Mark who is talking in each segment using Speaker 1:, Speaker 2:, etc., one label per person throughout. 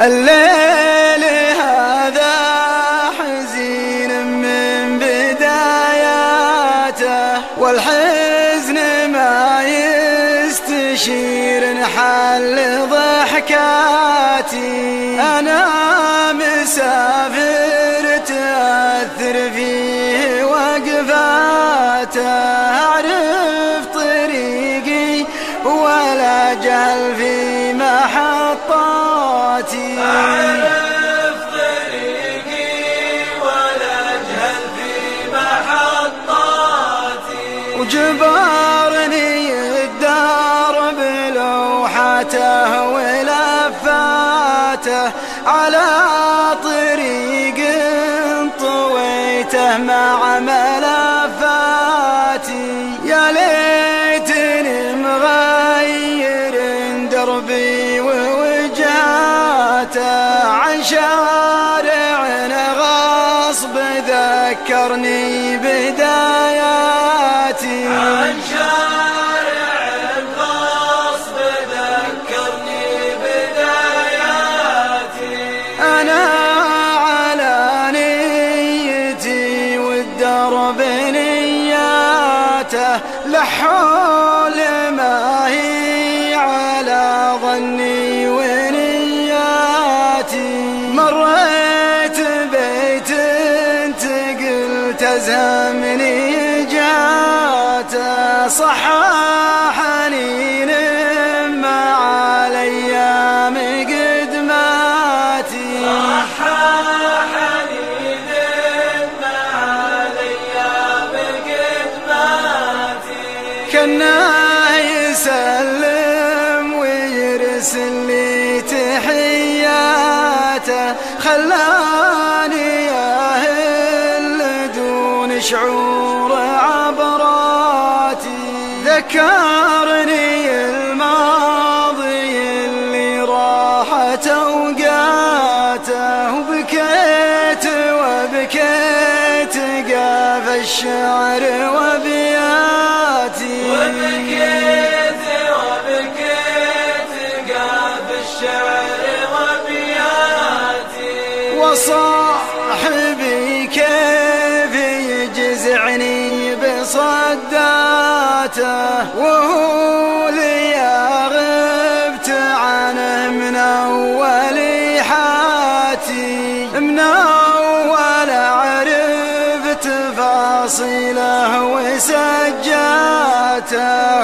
Speaker 1: الليل هذا حزين من بداياته، والحزن ما يستشير نحل ضحكاتي. أنا مسافر تأثر فيه وقفاته. محطاتي وجبرني الدرب لوحته ولفاته على طريق طويته مع ملفاتي يا ليتني مغير دربي ووجهاته عن شارع غصب ذكرني بداياتي لحول ما هي على ظني ونياتي. مريت بيت تقل تزهمني جاته صححني مع الايام قدماتي
Speaker 2: صححني مع الأيام قدماتي
Speaker 1: كنا يسلم ويرسل لي تحياته. خلاني اهل دون شعور. ذكرني الماضي اللي راحت اوقاته وبكيت وبكيت قاف الشعر وبياتي بصداته وهو لي غبت عنه من أول حاتي من أول أعرف تفاصيله وسجاته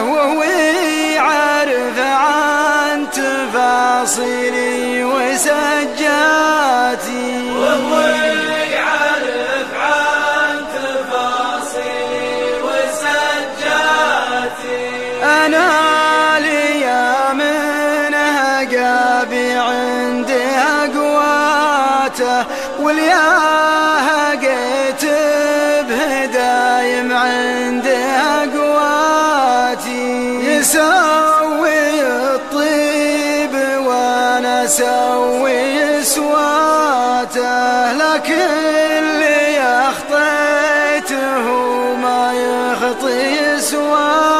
Speaker 1: وهو يعرف عن تفاصيلي وسجاتي أنا لي منها قابي عندي أقواته والياها قيت بهدايم عندي أقواتي. يسوي الطيب وانا اسوي سواته لكن اللي اخطيته ما يخطي سواتي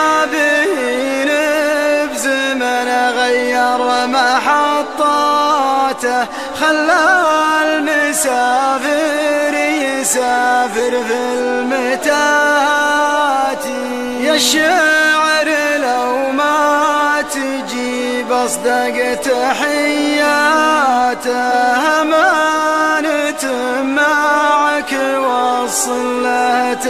Speaker 1: متشابهين بزمن غير محطاته خلى المسافر يسافر في المتاهات يا الشعر لو ما تجيب اصدق تحياته امانة معك وصل له